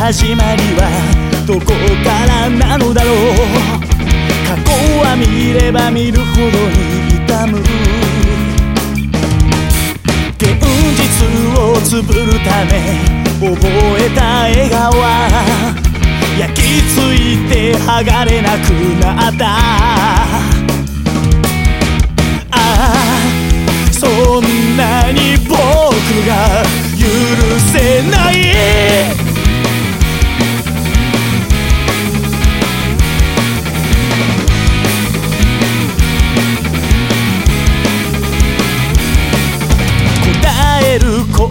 始まりはどこからなのだろう。過去は見れば見るほどに痛む。現実をつぶるため覚えた笑顔は焼き付いて剥がれなくなった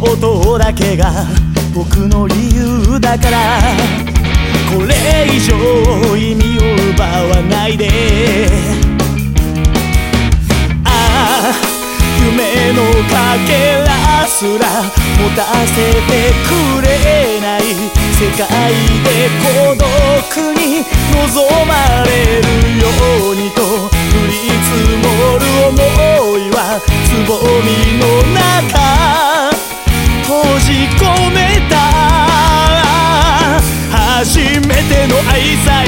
えることだけが僕の理由だから。これ以上意味を奪わないで。ああ夢のかけらすら持たせてくれない世界で孤独に望まれるようにと。降り積もる想いはつぼみの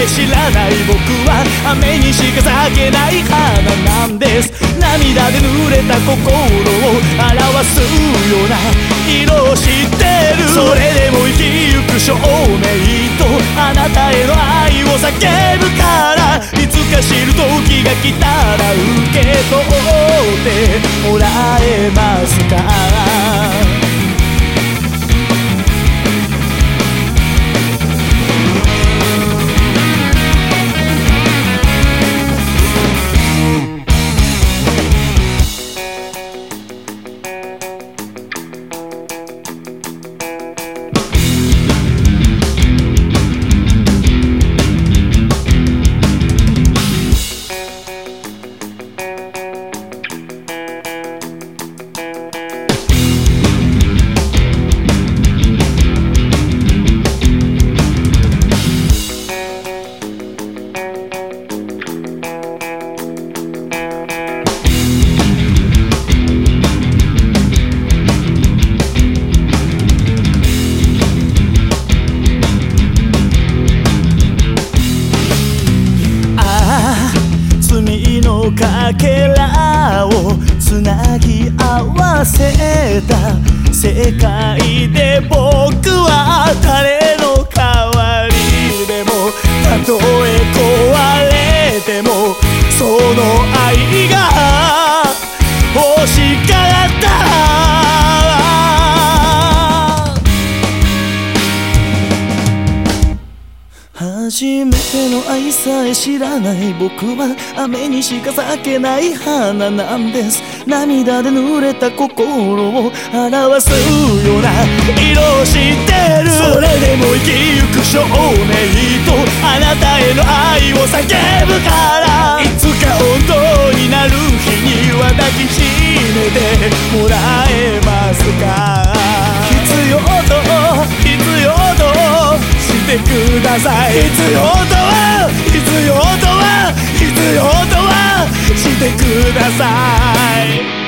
知らない僕は雨にしか咲けない花なんです。涙で濡れた心を表すような色を知ってる。それでも生きゆく証明とあなたへの愛を叫ぶから。いつか知る時が来たら受け取ってもらえますか。せた世界で僕は誰の代わりでもたとえ壊れてもその愛が欲しかった初めての愛さえ知らない僕は雨にしか咲けない花なんです。涙で濡れた心を表すような色を知ってる。それでも生きゆく証明とあなたへの愛を叫ぶから。いつか本当になる日には抱きしめてもらえますか。必要と必要としてください。必要としてください。